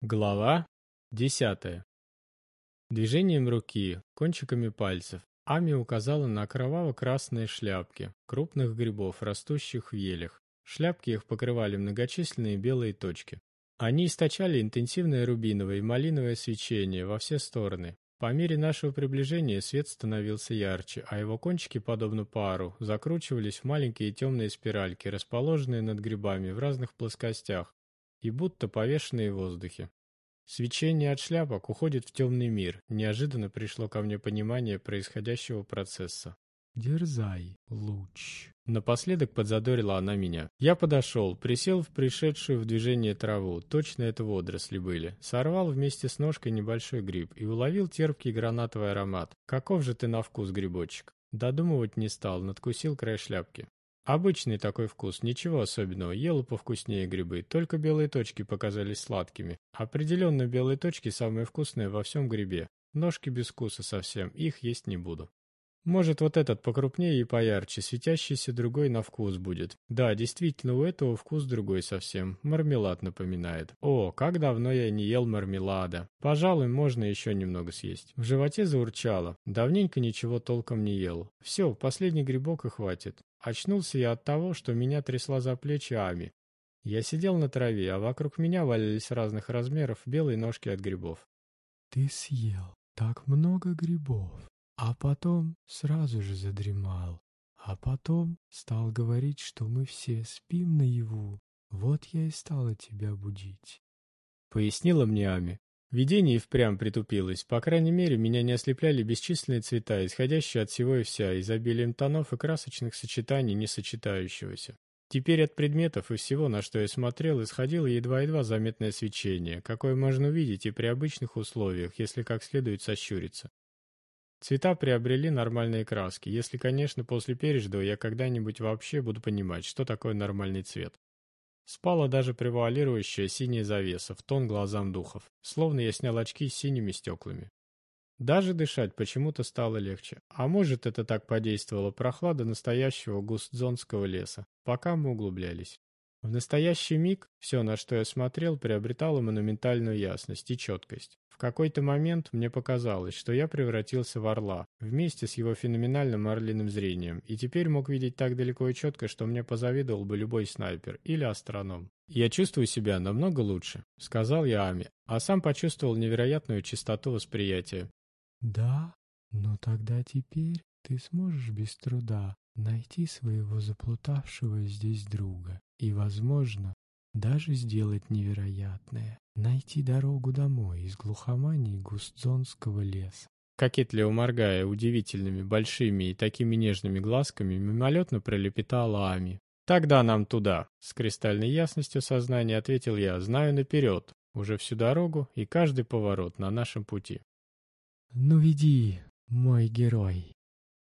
Глава десятая. Движением руки, кончиками пальцев, Ами указала на кроваво-красные шляпки крупных грибов, растущих в елях. Шляпки их покрывали многочисленные белые точки. Они источали интенсивное рубиновое и малиновое свечение во все стороны. По мере нашего приближения свет становился ярче, а его кончики, подобно пару, закручивались в маленькие темные спиральки, расположенные над грибами в разных плоскостях, и будто повешенные в воздухе. Свечение от шляпок уходит в темный мир. Неожиданно пришло ко мне понимание происходящего процесса. «Дерзай, луч!» Напоследок подзадорила она меня. Я подошел, присел в пришедшую в движение траву, точно это водоросли были, сорвал вместе с ножкой небольшой гриб и уловил терпкий гранатовый аромат. Каков же ты на вкус, грибочек? Додумывать не стал, надкусил край шляпки. Обычный такой вкус, ничего особенного, ел повкуснее грибы, только белые точки показались сладкими. Определенно белые точки самые вкусные во всем грибе. Ножки без вкуса совсем, их есть не буду. Может, вот этот покрупнее и поярче, светящийся другой на вкус будет. Да, действительно, у этого вкус другой совсем. Мармелад напоминает. О, как давно я не ел мармелада. Пожалуй, можно еще немного съесть. В животе заурчало. Давненько ничего толком не ел. Все, последний грибок и хватит. Очнулся я от того, что меня трясла за плечи Ами. Я сидел на траве, а вокруг меня валялись разных размеров белые ножки от грибов. «Ты съел так много грибов!» А потом сразу же задремал. А потом стал говорить, что мы все спим наяву. Вот я и стала тебя будить. Пояснила мне Ами. Видение и впрямь притупилось. По крайней мере, меня не ослепляли бесчисленные цвета, исходящие от всего и вся, изобилием тонов и красочных сочетаний, не сочетающегося. Теперь от предметов и всего, на что я смотрел, исходило едва-едва заметное свечение, какое можно увидеть и при обычных условиях, если как следует сощуриться. Цвета приобрели нормальные краски, если, конечно, после пережитого я когда-нибудь вообще буду понимать, что такое нормальный цвет. Спала даже превуалирующая синяя завеса в тон глазам духов, словно я снял очки с синими стеклами. Даже дышать почему-то стало легче. А может, это так подействовала прохлада настоящего густзонского леса, пока мы углублялись. В настоящий миг все, на что я смотрел, приобретало монументальную ясность и четкость. В какой-то момент мне показалось, что я превратился в орла, вместе с его феноменальным орлиным зрением, и теперь мог видеть так далеко и четко, что мне позавидовал бы любой снайпер или астроном. «Я чувствую себя намного лучше», — сказал я Ами, а сам почувствовал невероятную чистоту восприятия. «Да? Ну тогда теперь ты сможешь без труда найти своего заплутавшего здесь друга и, возможно, даже сделать невероятное — найти дорогу домой из глухомании густзонского леса. Кокетливо моргая удивительными большими и такими нежными глазками, мимолетно пролепетала Ами. «Тогда нам туда!» С кристальной ясностью сознания ответил я, знаю наперед, уже всю дорогу и каждый поворот на нашем пути. «Ну веди, мой герой!»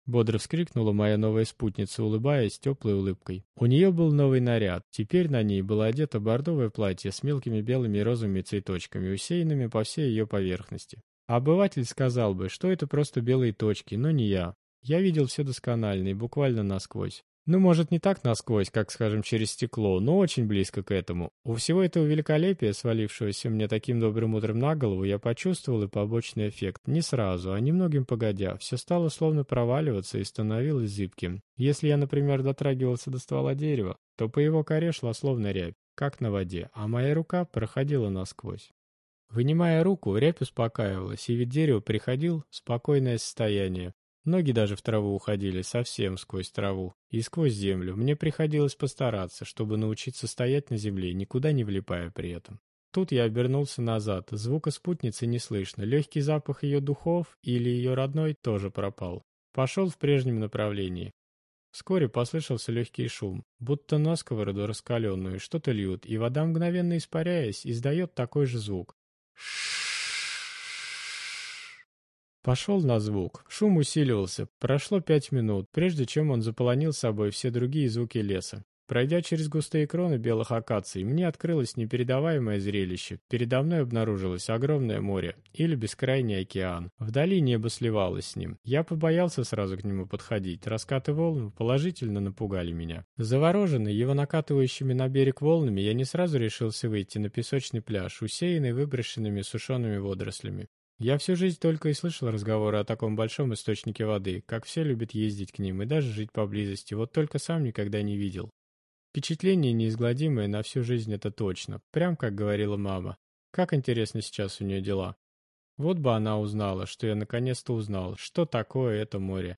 Бодро вскрикнула моя новая спутница, улыбаясь теплой улыбкой. У нее был новый наряд. Теперь на ней было одето бордовое платье с мелкими белыми и розовыми цветочками, усеянными по всей ее поверхности. Обыватель сказал бы, что это просто белые точки, но не я. Я видел все досконально и буквально насквозь. Ну, может, не так насквозь, как, скажем, через стекло, но очень близко к этому. У всего этого великолепия, свалившегося мне таким добрым утром на голову, я почувствовал и побочный эффект. Не сразу, а немногим погодя. Все стало словно проваливаться и становилось зыбким. Если я, например, дотрагивался до ствола дерева, то по его коре шла словно рябь, как на воде, а моя рука проходила насквозь. Вынимая руку, рябь успокаивалась, и вид дерева приходил в спокойное состояние. Ноги даже в траву уходили, совсем сквозь траву. И сквозь землю. Мне приходилось постараться, чтобы научиться стоять на земле, никуда не влипая при этом. Тут я обернулся назад. Звука спутницы не слышно. Легкий запах ее духов или ее родной тоже пропал. Пошел в прежнем направлении. Вскоре послышался легкий шум, будто на сковороду раскаленную что-то льют, и вода, мгновенно испаряясь, издает такой же звук. Ш Пошел на звук. Шум усиливался. Прошло пять минут, прежде чем он заполонил собой все другие звуки леса. Пройдя через густые кроны белых акаций, мне открылось непередаваемое зрелище. Передо мной обнаружилось огромное море или бескрайний океан. Вдали небо сливалось с ним. Я побоялся сразу к нему подходить. Раскаты волн положительно напугали меня. Завороженный его накатывающими на берег волнами, я не сразу решился выйти на песочный пляж, усеянный выброшенными сушеными водорослями. Я всю жизнь только и слышал разговоры о таком большом источнике воды, как все любят ездить к ним и даже жить поблизости, вот только сам никогда не видел. Впечатление неизгладимое на всю жизнь это точно, прям как говорила мама. Как интересно сейчас у нее дела. Вот бы она узнала, что я наконец-то узнал, что такое это море.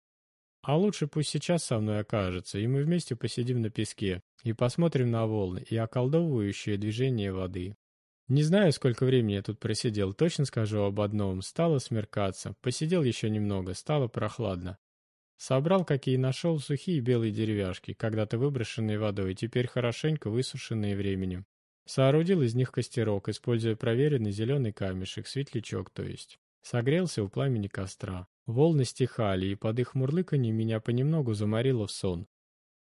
А лучше пусть сейчас со мной окажется, и мы вместе посидим на песке, и посмотрим на волны, и околдовывающее движение воды. Не знаю, сколько времени я тут просидел, точно скажу об одном. Стало смеркаться, посидел еще немного, стало прохладно. Собрал, какие нашел, сухие белые деревяшки, когда-то выброшенные водой, теперь хорошенько высушенные временем. Соорудил из них костерок, используя проверенный зеленый камешек, светлячок то есть. Согрелся у пламени костра. Волны стихали, и под их мурлыканье меня понемногу заморило в сон.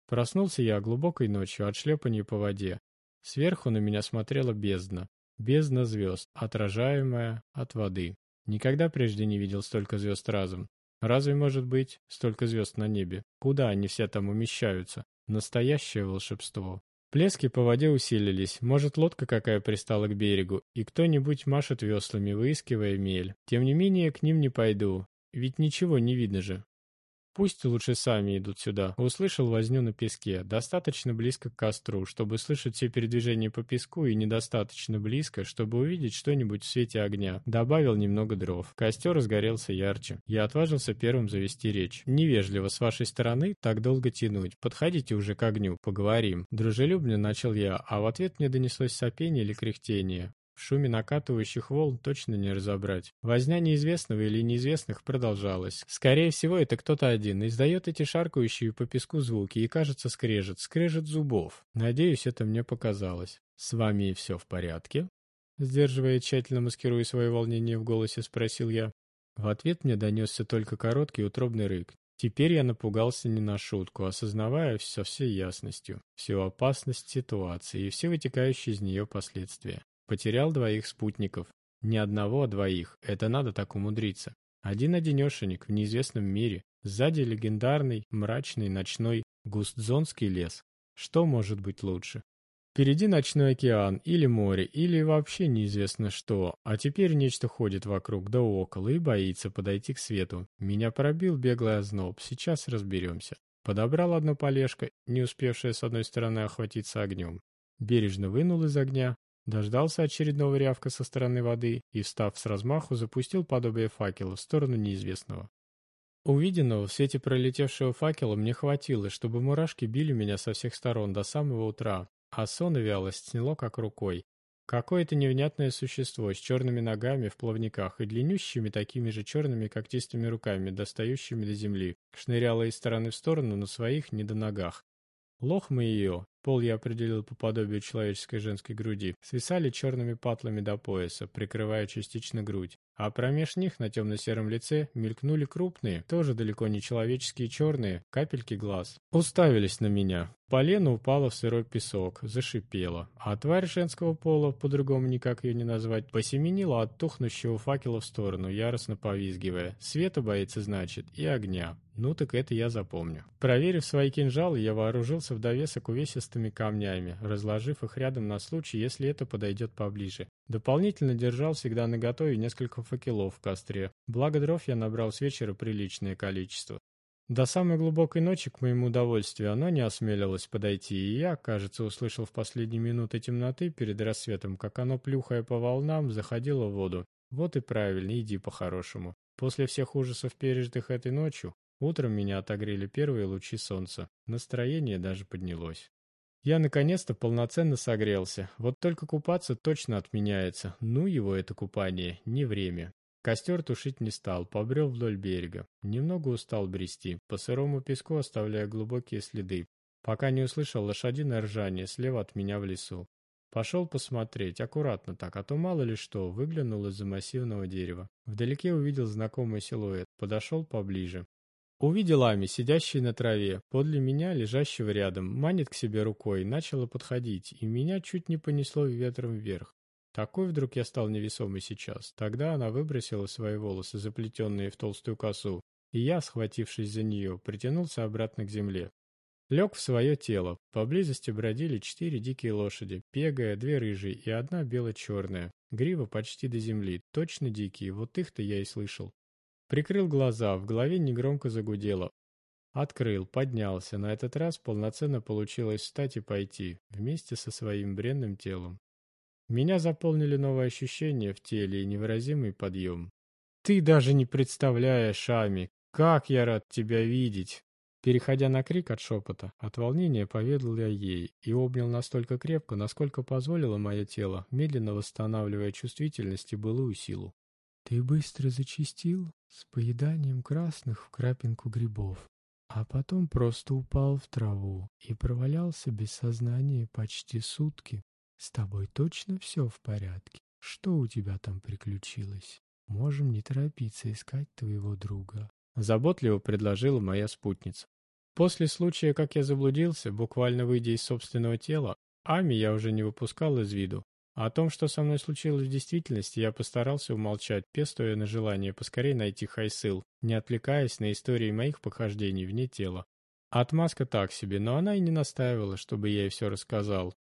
Проснулся я глубокой ночью от шлепания по воде. Сверху на меня смотрела бездна. Бездна звезд, отражаемая от воды. Никогда прежде не видел столько звезд разом. Разве может быть столько звезд на небе? Куда они все там умещаются? Настоящее волшебство. Плески по воде усилились, может, лодка какая пристала к берегу, и кто-нибудь машет веслами, выискивая мель. Тем не менее, к ним не пойду, ведь ничего не видно же. Пусть лучше сами идут сюда. Услышал возню на песке, достаточно близко к костру, чтобы слышать все передвижения по песку, и недостаточно близко, чтобы увидеть что-нибудь в свете огня. Добавил немного дров. Костер разгорелся ярче. Я отважился первым завести речь. Невежливо с вашей стороны так долго тянуть. Подходите уже к огню, поговорим. Дружелюбно начал я, а в ответ мне донеслось сопение или кряхтение. В шуме накатывающих волн точно не разобрать. Возня неизвестного или неизвестных продолжалась. Скорее всего, это кто-то один издает эти шаркающие по песку звуки и, кажется, скрежет, скрежет зубов. Надеюсь, это мне показалось. С вами все в порядке? Сдерживая тщательно маскируя свое волнение в голосе, спросил я. В ответ мне донесся только короткий утробный рык. Теперь я напугался не на шутку, осознавая со всей ясностью всю опасность ситуации и все вытекающие из нее последствия. Потерял двоих спутников. Не одного, а двоих. Это надо так умудриться. Один-одинешенек в неизвестном мире. Сзади легендарный, мрачный, ночной Густзонский лес. Что может быть лучше? Впереди ночной океан, или море, или вообще неизвестно что, а теперь нечто ходит вокруг да около и боится подойти к свету. Меня пробил беглый озноб, сейчас разберемся. Подобрал одно полежко, не успевшее с одной стороны охватиться огнем. Бережно вынул из огня, Дождался очередного рявка со стороны воды и, встав с размаху, запустил подобие факела в сторону неизвестного. Увиденного в свете пролетевшего факела мне хватило, чтобы мурашки били меня со всех сторон до самого утра, а сон и вялость сняло как рукой. Какое-то невнятное существо с черными ногами в плавниках и длиннющими такими же черными когтистыми руками, достающими до земли, шныряло из стороны в сторону на своих недоногах. Лохмы ее, пол я определил по подобию человеческой женской груди, свисали черными патлами до пояса, прикрывая частично грудь, а промеж них на темно-сером лице мелькнули крупные, тоже далеко не человеческие черные, капельки глаз. Уставились на меня. Полено упало в сырой песок, зашипело, а тварь женского пола, по-другому никак ее не назвать, посеменила от тухнущего факела в сторону, яростно повизгивая. Света боится, значит, и огня. Ну так это я запомню. Проверив свои кинжалы, я вооружился в довесок увесистыми камнями, разложив их рядом на случай, если это подойдет поближе. Дополнительно держал всегда наготове несколько факелов в костре. Благо дров я набрал с вечера приличное количество. До самой глубокой ночи, к моему удовольствию, оно не осмелилось подойти, и я, кажется, услышал в последние минуты темноты перед рассветом, как оно, плюхая по волнам, заходило в воду. Вот и правильно, иди по-хорошему. После всех ужасов, пережитых этой ночью, утром меня отогрели первые лучи солнца. Настроение даже поднялось. Я наконец-то полноценно согрелся. Вот только купаться точно отменяется. Ну его это купание, не время. Костер тушить не стал, побрел вдоль берега. Немного устал брести, по сырому песку оставляя глубокие следы, пока не услышал лошадиное ржание слева от меня в лесу. Пошел посмотреть, аккуратно так, а то мало ли что, выглянул из-за массивного дерева. Вдалеке увидел знакомый силуэт, подошел поближе. Увидел Ами, сидящий на траве, подле меня, лежащего рядом, манит к себе рукой, начала подходить, и меня чуть не понесло ветром вверх. Такой вдруг я стал невесомый сейчас. Тогда она выбросила свои волосы, заплетенные в толстую косу, и я, схватившись за нее, притянулся обратно к земле. Лег в свое тело. Поблизости бродили четыре дикие лошади, пегая, две рыжие и одна бело-черная. Грива почти до земли, точно дикие, вот их-то я и слышал. Прикрыл глаза, в голове негромко загудело. Открыл, поднялся, на этот раз полноценно получилось встать и пойти, вместе со своим бренным телом. Меня заполнили новые ощущения в теле и невыразимый подъем. «Ты даже не представляешь, Ами, как я рад тебя видеть!» Переходя на крик от шепота, от волнения поведал я ей и обнял настолько крепко, насколько позволило мое тело, медленно восстанавливая чувствительность и былую силу. «Ты быстро зачистил с поеданием красных в крапинку грибов, а потом просто упал в траву и провалялся без сознания почти сутки. С тобой точно все в порядке? Что у тебя там приключилось? Можем не торопиться искать твоего друга, Заботливо предложила моя спутница. После случая, как я заблудился, буквально выйдя из собственного тела, Ами я уже не выпускал из виду. А о том, что со мной случилось в действительности, я постарался умолчать, пестуя на желание поскорее найти Хайсыл, не отвлекаясь на истории моих похождений вне тела. Отмазка так себе, но она и не настаивала, чтобы я ей все рассказал.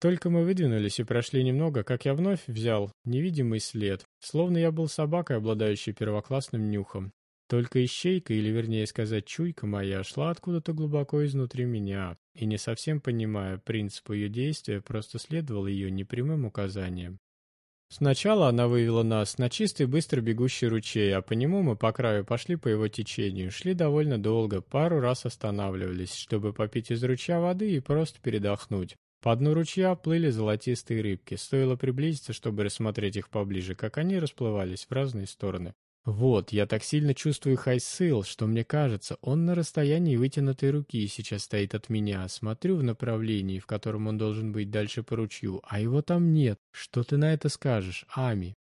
Только мы выдвинулись и прошли немного, как я вновь взял невидимый след, словно я был собакой, обладающей первоклассным нюхом, только ищейка, или вернее сказать чуйка моя, шла откуда-то глубоко изнутри меня, и не совсем понимая принцип ее действия, просто следовал ее непрямым указаниям. Сначала она вывела нас на чистый быстро бегущий ручей, а по нему мы по краю пошли по его течению, шли довольно долго, пару раз останавливались, чтобы попить из ручья воды и просто передохнуть. По дну ручья плыли золотистые рыбки, стоило приблизиться, чтобы рассмотреть их поближе, как они расплывались в разные стороны. Вот, я так сильно чувствую Хайсыл, что мне кажется, он на расстоянии вытянутой руки сейчас стоит от меня. Смотрю в направлении, в котором он должен быть дальше по ручью, а его там нет. Что ты на это скажешь, Ами?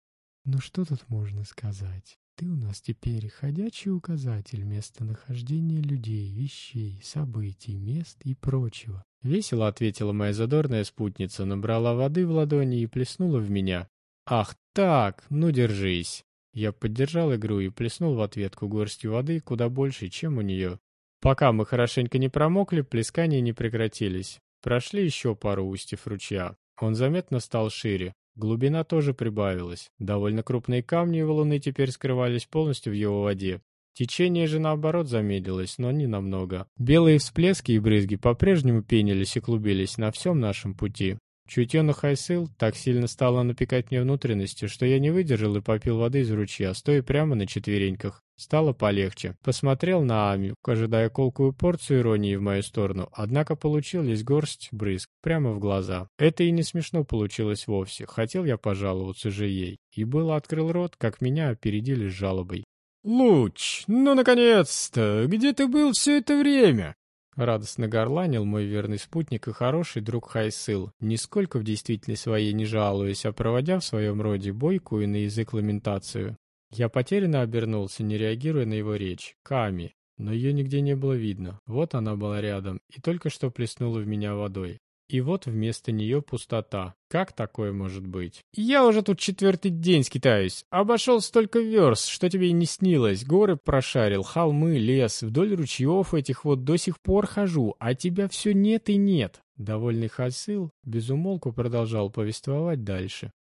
Ну что тут можно сказать? Ты у нас теперь ходячий указатель местонахождения людей, вещей, событий, мест и прочего. Весело ответила моя задорная спутница, набрала воды в ладони и плеснула в меня. Ах так, ну держись. Я поддержал игру и плеснул в ответку горстью воды куда больше, чем у нее. Пока мы хорошенько не промокли, плескания не прекратились. Прошли еще пару устьев ручья. Он заметно стал шире. Глубина тоже прибавилась. Довольно крупные камни и валуны теперь скрывались полностью в его воде. Течение же наоборот замедлилось, но не намного. Белые всплески и брызги по-прежнему пенились и клубились на всем нашем пути. Чутье на Хайсыл так сильно стало напекать мне внутренности, что я не выдержал и попил воды из ручья, стоя прямо на четвереньках. Стало полегче. Посмотрел на Ами, ожидая колкую порцию иронии в мою сторону, однако получил лишь горсть брызг прямо в глаза. Это и не смешно получилось вовсе. Хотел я пожаловаться же ей. И было открыл рот, как меня опередили с жалобой. «Луч, ну наконец-то! Где ты был все это время?» Радостно горланил мой верный спутник и хороший друг Хайсыл, нисколько в действительности своей не жалуясь, а проводя в своем роде бойкую на язык ламентацию. Я потерянно обернулся, не реагируя на его речь. Ками. Но ее нигде не было видно. Вот она была рядом и только что плеснула в меня водой. И вот вместо нее пустота. Как такое может быть? Я уже тут четвертый день скитаюсь. Обошел столько верст, что тебе и не снилось. Горы прошарил, холмы, лес. Вдоль ручьев этих вот до сих пор хожу, а тебя все нет и нет. Довольный Хасыл безумолку продолжал повествовать дальше.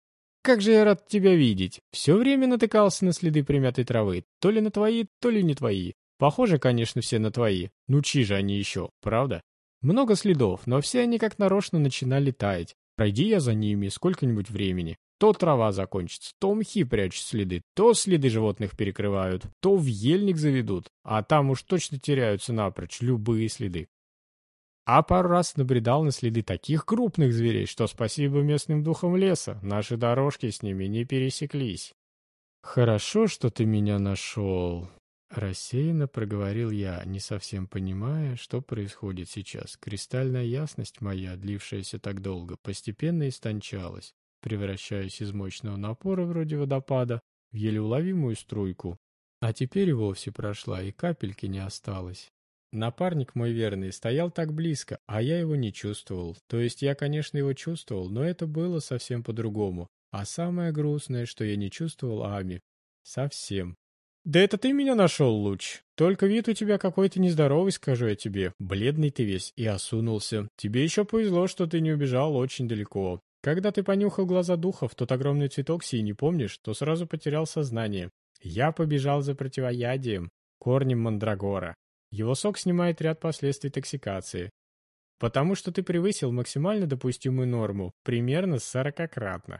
«Как же я рад тебя видеть! Все время натыкался на следы примятой травы. То ли на твои, то ли не твои. Похоже, конечно, все на твои. Ну чьи же они еще, правда? Много следов, но все они как нарочно начинали таять. Пройди я за ними сколько-нибудь времени. То трава закончится, то мхи прячут следы, то следы животных перекрывают, то в ельник заведут, а там уж точно теряются напрочь любые следы. А пару раз набредал на следы таких крупных зверей, что спасибо местным духам леса, наши дорожки с ними не пересеклись. «Хорошо, что ты меня нашел», Рассеянно проговорил я, не совсем понимая, что происходит сейчас. Кристальная ясность моя, длившаяся так долго, постепенно истончалась, превращаясь из мощного напора вроде водопада в еле уловимую струйку. А теперь и вовсе прошла, и капельки не осталось. Напарник мой верный стоял так близко, а я его не чувствовал. То есть я, конечно, его чувствовал, но это было совсем по-другому. А самое грустное, что я не чувствовал Ами. Совсем. «Да это ты меня нашел, Луч. Только вид у тебя какой-то нездоровый, скажу я тебе. Бледный ты весь и осунулся. Тебе еще повезло, что ты не убежал очень далеко. Когда ты понюхал глаза духов, тот огромный цветок синий, помнишь, то сразу потерял сознание. Я побежал за противоядием, корнем мандрагора. Его сок снимает ряд последствий токсикации. Потому что ты превысил максимально допустимую норму, примерно сорокократно.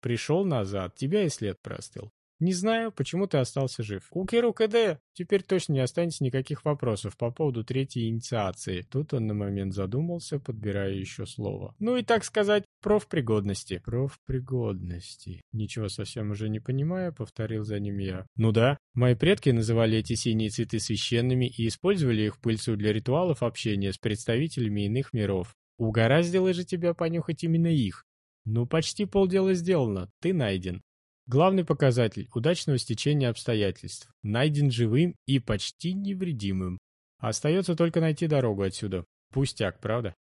Пришел назад, тебя и след простыл. Не знаю, почему ты остался жив. У Киру КД теперь точно не останется никаких вопросов по поводу третьей инициации. Тут он на момент задумался, подбирая еще слово. Ну и, так сказать, профпригодности. Профпригодности. Ничего совсем уже не понимая, повторил за ним я. Ну да, мои предки называли эти синие цветы священными и использовали их пыльцу для ритуалов общения с представителями иных миров. Угораздило же тебя понюхать именно их. Ну, почти полдела сделано, ты найден. Главный показатель удачного стечения обстоятельств. Найден живым и почти невредимым. Остается только найти дорогу отсюда. Пустяк, правда?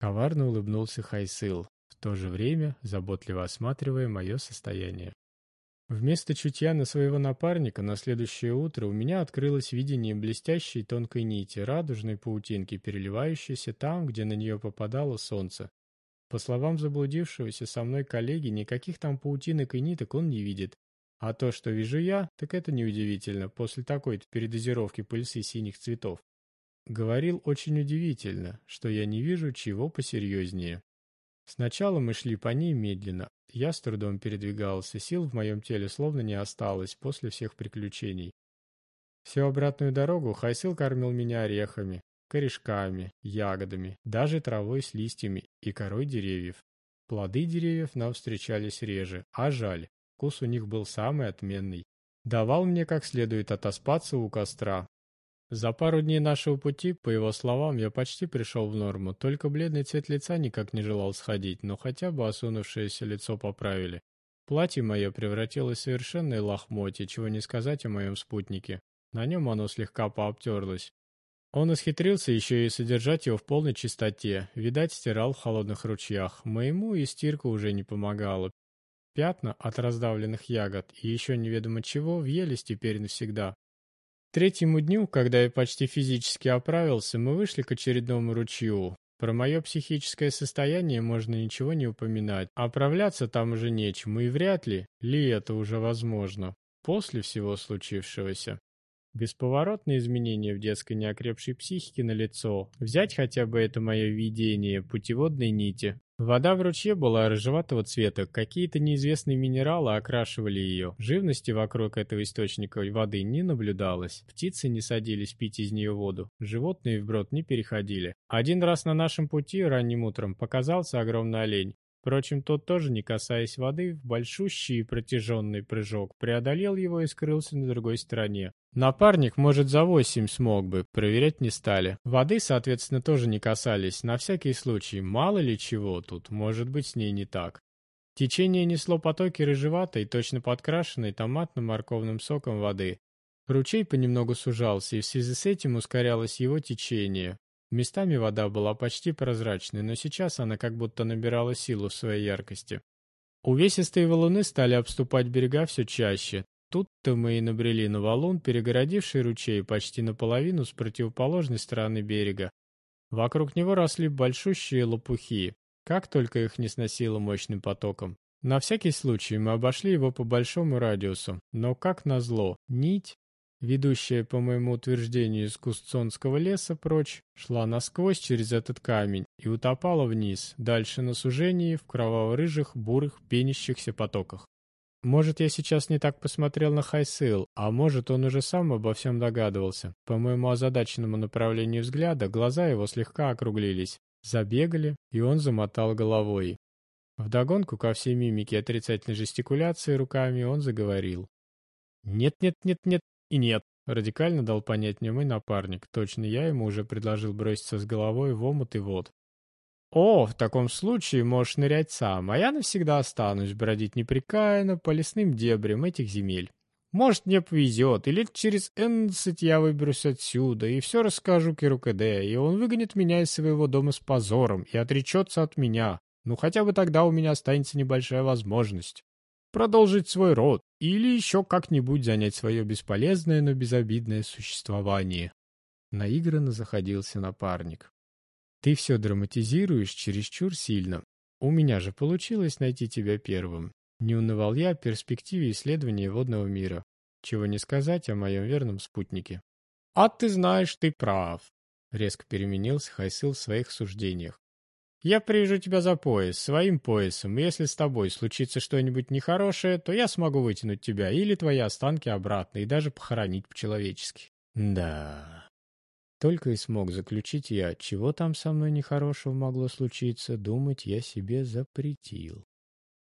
Коварно улыбнулся Хайсыл, в то же время заботливо осматривая мое состояние. Вместо чутья на своего напарника на следующее утро у меня открылось видение блестящей тонкой нити, радужной паутинки, переливающейся там, где на нее попадало солнце. По словам заблудившегося со мной коллеги, никаких там паутинок и ниток он не видит. А то, что вижу я, так это неудивительно, после такой-то передозировки пыльцы синих цветов. Говорил очень удивительно, что я не вижу чего посерьезнее. Сначала мы шли по ней медленно. Я с трудом передвигался, сил в моем теле словно не осталось после всех приключений. Всю обратную дорогу Хайсил кормил меня орехами, корешками, ягодами, даже травой с листьями и корой деревьев. Плоды деревьев нам встречались реже, а жаль, вкус у них был самый отменный. Давал мне как следует отоспаться у костра. За пару дней нашего пути, по его словам, я почти пришел в норму, только бледный цвет лица никак не желал сходить, но хотя бы осунувшееся лицо поправили. Платье мое превратилось в совершенное лохмотье, чего не сказать о моем спутнике. На нем оно слегка пообтерлось, он исхитрился еще и содержать его в полной чистоте, видать, стирал в холодных ручьях. Моему и стирка уже не помогала. Пятна от раздавленных ягод и еще неведомо чего въелись теперь навсегда. Третьему дню, когда я почти физически оправился, мы вышли к очередному ручью. Про мое психическое состояние можно ничего не упоминать. Оправляться там уже нечему, и вряд ли, ли это уже возможно, после всего случившегося. Бесповоротные изменения в детской неокрепшей психике на лицо. Взять хотя бы это мое видение путеводной нити. Вода в ручье была рыжеватого цвета, какие-то неизвестные минералы окрашивали ее. Живности вокруг этого источника воды не наблюдалось. Птицы не садились пить из нее воду, животные вброд не переходили. Один раз на нашем пути ранним утром показался огромный олень. Впрочем, тот тоже, не касаясь воды, в большущий протяженный прыжок, преодолел его и скрылся на другой стороне. Напарник, может, за восемь смог бы, проверять не стали. Воды, соответственно, тоже не касались, на всякий случай, мало ли чего тут, может быть, с ней не так. Течение несло потоки рыжеватой, точно подкрашенной томатно-морковным соком воды. Ручей понемногу сужался, и в связи с этим ускорялось его течение. Местами вода была почти прозрачной, но сейчас она как будто набирала силу в своей яркости. Увесистые валуны стали обступать берега все чаще. Тут-то мы и набрели на валун, перегородивший ручей почти наполовину с противоположной стороны берега. Вокруг него росли большущие лопухи, как только их не сносило мощным потоком. На всякий случай мы обошли его по большому радиусу, но, как назло, нить, ведущая, по моему утверждению, из Кустцонского леса прочь, шла насквозь через этот камень и утопала вниз, дальше на сужении, в кроваво-рыжих, бурых, пенящихся потоках. Может, я сейчас не так посмотрел на Хайсыл, а может, он уже сам обо всем догадывался. По моему озадаченному направлению взгляда, глаза его слегка округлились, забегали, и он замотал головой. Вдогонку ко всей мимике отрицательной жестикуляции руками он заговорил. «Нет-нет-нет-нет, и нет, радикально дал понять мне мой напарник. Точно я ему уже предложил броситься с головой в омут и вод. «О, в таком случае можешь нырять сам, а я навсегда останусь бродить непрекаянно по лесным дебрям этих земель». Может, мне повезет, и лет через эннадцать я выберусь отсюда, и все расскажу Кирукеде, и он выгонит меня из своего дома с позором и отречется от меня. Ну, хотя бы тогда у меня останется небольшая возможность продолжить свой род или еще как-нибудь занять свое бесполезное, но безобидное существование. Наигранно заходился напарник. Ты все драматизируешь чересчур сильно. У меня же получилось найти тебя первым. Не унывал я в перспективе исследования водного мира. Чего не сказать о моем верном спутнике. «А ты знаешь, ты прав», — резко переменился Хайсыл в своих суждениях. «Я привяжу тебя за пояс, своим поясом, и если с тобой случится что-нибудь нехорошее, то я смогу вытянуть тебя или твои останки обратно и даже похоронить по-человечески». «Да...» Только и смог заключить я, чего там со мной нехорошего могло случиться, думать я себе запретил.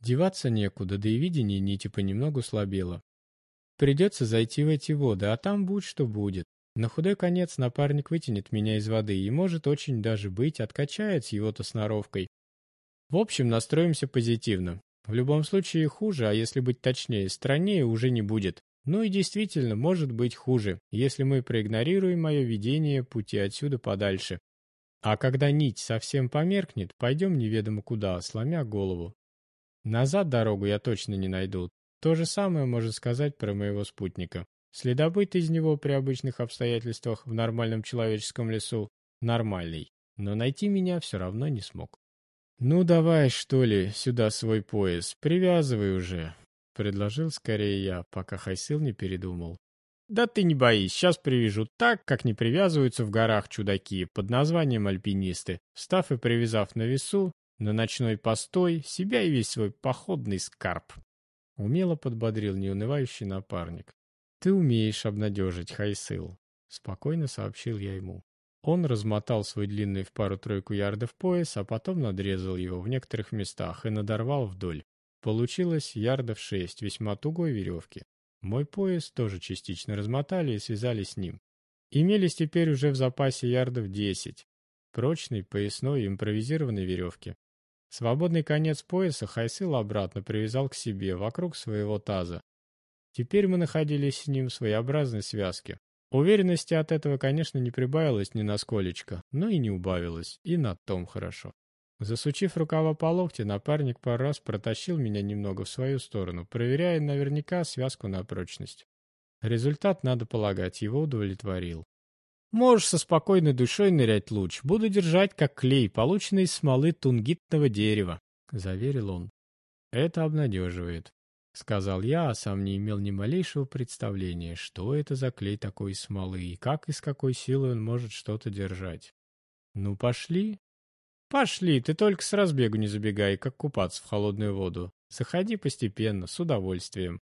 Деваться некуда, да и видение нити понемногу слабело. Придется зайти в эти воды, а там будь что будет. На худой конец напарник вытянет меня из воды и, может, очень даже быть, откачает с его-то сноровкой. В общем, настроимся позитивно. В любом случае хуже, а если быть точнее, страннее уже не будет. Ну и действительно, может быть хуже, если мы проигнорируем мое видение пути отсюда подальше. А когда нить совсем померкнет, пойдем неведомо куда, сломя голову. Назад дорогу я точно не найду. То же самое можно сказать про моего спутника. Следопыт из него при обычных обстоятельствах в нормальном человеческом лесу нормальный, но найти меня все равно не смог. «Ну давай, что ли, сюда свой пояс, привязывай уже», — предложил скорее я, пока Хайсил не передумал. «Да ты не боись, сейчас привяжу так, как не привязываются в горах чудаки под названием альпинисты. Став и привязав на весу, на ночной постой себя и весь свой походный скарб. Умело подбодрил неунывающий напарник. «Ты умеешь обнадежить, Хайсыл», — спокойно сообщил я ему. Он размотал свой длинный в пару-тройку ярдов пояс, а потом надрезал его в некоторых местах и надорвал вдоль. Получилось ярдов шесть весьма тугой веревки. Мой пояс тоже частично размотали и связали с ним. Имелись теперь уже в запасе ярдов десять. Прочной, поясной, импровизированной веревки. Свободный конец пояса Хайсыл обратно привязал к себе, вокруг своего таза. Теперь мы находились с ним в своеобразной связке. Уверенности от этого, конечно, не прибавилось ни на сколечко, но и не убавилось, и на том хорошо. Засучив рукава по локте, напарник пару раз протащил меня немного в свою сторону, проверяя наверняка связку на прочность. Результат, надо полагать, его удовлетворил. Можешь со спокойной душой нырять луч. Буду держать как клей, полученный из смолы тунгитного дерева», — заверил он. «Это обнадеживает», — сказал я, а сам не имел ни малейшего представления, что это за клей такой из смолы и как и с какой силой он может что-то держать. «Ну, пошли?» «Пошли, ты только с разбегу не забегай, как купаться в холодную воду. Заходи постепенно, с удовольствием.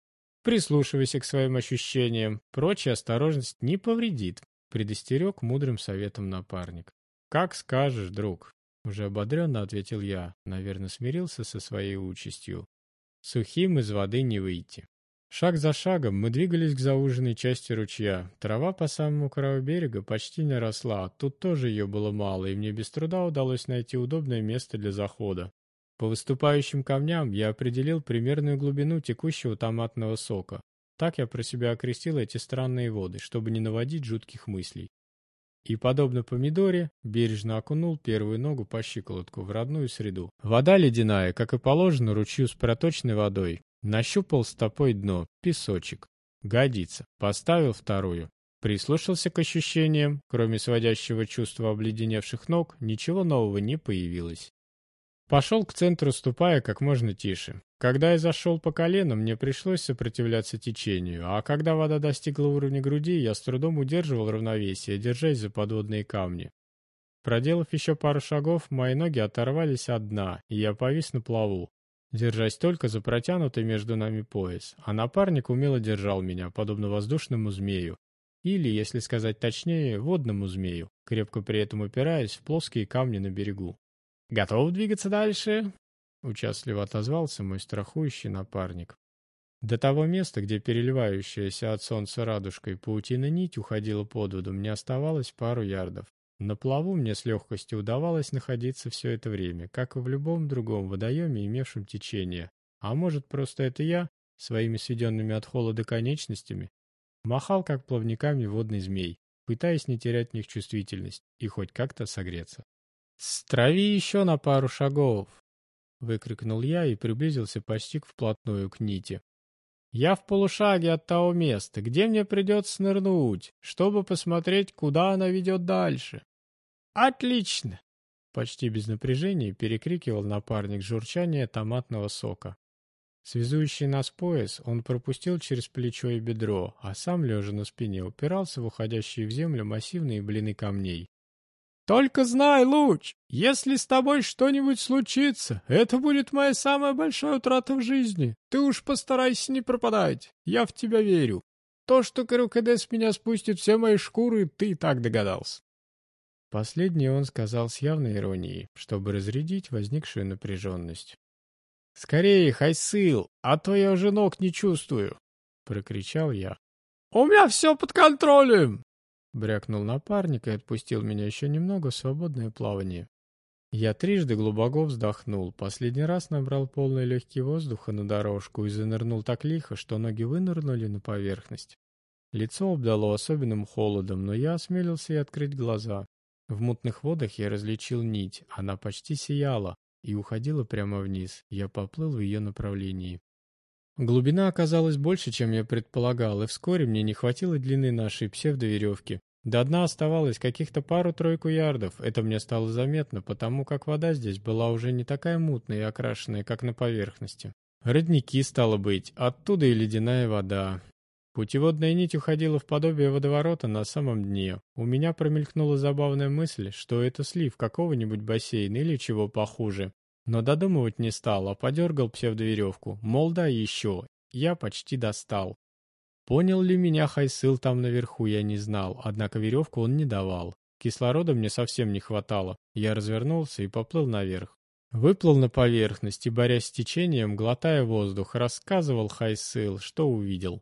Прислушивайся к своим ощущениям, прочая осторожность не повредит, предостерег мудрым советом напарник. «Как скажешь, друг», — уже ободренно ответил я, наверное, смирился со своей участью. «Сухим из воды не выйти». Шаг за шагом мы двигались к зауженной части ручья. Трава по самому краю берега почти не росла, тут тоже ее было мало, и мне без труда удалось найти удобное место для захода. По выступающим камням я определил примерную глубину текущего томатного сока. Так я про себя окрестил эти странные воды, чтобы не наводить жутких мыслей. И, подобно помидоре, бережно окунул первую ногу по щиколотку в родную среду. Вода ледяная, как и положено ручью с проточной водой. Нащупал стопой дно, песочек. Годится. Поставил вторую. Прислушался к ощущениям, кроме сводящего чувства обледеневших ног, ничего нового не появилось. Пошел к центру, ступая как можно тише. Когда я зашел по колено, мне пришлось сопротивляться течению, а когда вода достигла уровня груди, я с трудом удерживал равновесие, держась за подводные камни. Проделав еще пару шагов, мои ноги оторвались от дна, и я повис на плаву, держась только за протянутый между нами пояс, а напарник умело держал меня, подобно воздушному змею, или, если сказать точнее, водному змею, крепко при этом упираясь в плоские камни на берегу. «Готов двигаться дальше?» — участливо отозвался мой страхующий напарник. До того места, где переливающаяся от солнца радужкой паутина нить уходила под воду, мне оставалось пару ярдов. На плаву мне с легкостью удавалось находиться все это время, как и в любом другом водоеме, имевшем течение. А может, просто это я своими сведенными от холода конечностями, махал как плавниками водный змей, пытаясь не терять в них чувствительность и хоть как-то согреться. «Страви еще на пару шагов!» — выкрикнул я и приблизился почти вплотную к нити. «Я в полушаге от того места, где мне придется нырнуть, чтобы посмотреть, куда она ведет дальше». «Отлично!» — почти без напряжения перекрикивал напарник журчание томатного сока. Связующий нас пояс он пропустил через плечо и бедро, а сам, лежа на спине, упирался в уходящие в землю массивные блины камней. «Только знай, Луч, если с тобой что-нибудь случится, это будет моя самая большая утрата в жизни. Ты уж постарайся не пропадать, я в тебя верю. То, что Карукадес меня спустит все мои шкуры, ты и так догадался». Последнее он сказал с явной иронией, чтобы разрядить возникшую напряженность. «Скорее, Хайсыл, а то я уже ног не чувствую!» — прокричал я. «У меня все под контролем!» Брякнул напарник и отпустил меня еще немного в свободное плавание. Я трижды глубоко вздохнул, последний раз набрал полный легкий воздуха на дорожку и занырнул так лихо, что ноги вынырнули на поверхность. Лицо обдало особенным холодом, но я осмелился и открыть глаза. В мутных водах я различил нить, она почти сияла и уходила прямо вниз. Я поплыл в ее направлении. Глубина оказалась больше, чем я предполагал, и вскоре мне не хватило длины нашей псевдоверевки. До дна оставалось каких-то пару-тройку ярдов. Это мне стало заметно, потому как вода здесь была уже не такая мутная и окрашенная, как на поверхности. Родники, стало быть, оттуда и ледяная вода. Путеводная нить уходила в подобие водоворота на самом дне. У меня промелькнула забавная мысль, что это слив какого-нибудь бассейна или чего похуже. Но додумывать не стал, а подергал псевдоверевку. Мол, да еще. Я почти достал. Понял ли меня Хайсыл там наверху, я не знал, однако веревку он не давал. Кислорода мне совсем не хватало. Я развернулся и поплыл наверх. Выплыл на поверхность и, борясь с течением, глотая воздух, рассказывал Хайсыл, что увидел.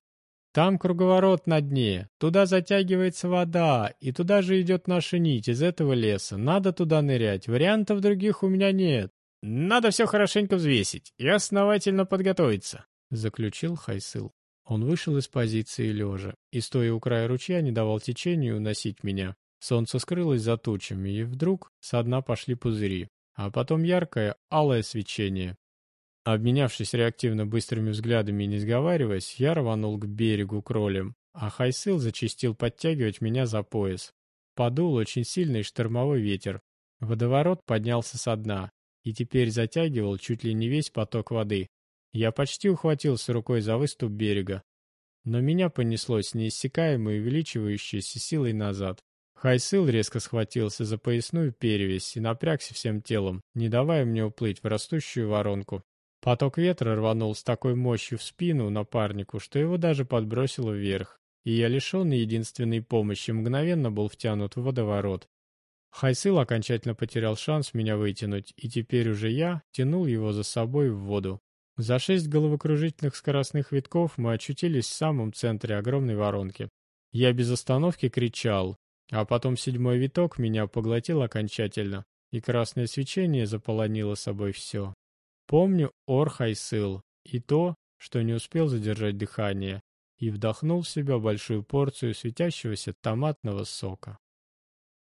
Там круговорот на дне, туда затягивается вода, и туда же идет наша нить из этого леса. Надо туда нырять, вариантов других у меня нет. Надо все хорошенько взвесить и основательно подготовиться, заключил Хайсыл. Он вышел из позиции лежа и, стоя у края ручья, не давал течению уносить меня. Солнце скрылось за тучами, и вдруг со дна пошли пузыри, а потом яркое, алое свечение. Обменявшись реактивно быстрыми взглядами и не сговариваясь, я рванул к берегу кролем, а Хайсыл зачистил подтягивать меня за пояс. Подул очень сильный штормовой ветер. Водоворот поднялся со дна, и теперь затягивал чуть ли не весь поток воды. Я почти ухватился рукой за выступ берега, но меня понесло с неиссякаемой увеличивающейся силой назад. Хайсыл резко схватился за поясную перевязь и напрягся всем телом, не давая мне уплыть в растущую воронку. Поток ветра рванул с такой мощью в спину напарнику, что его даже подбросило вверх, и я, лишенный единственной помощи, мгновенно был втянут в водоворот. Хайсыл окончательно потерял шанс меня вытянуть, и теперь уже я тянул его за собой в воду. За шесть головокружительных скоростных витков мы очутились в самом центре огромной воронки. Я без остановки кричал, а потом седьмой виток меня поглотил окончательно, и красное свечение заполонило собой все. Помню ор Хайсыл и то, что не успел задержать дыхание, и вдохнул в себя большую порцию светящегося томатного сока.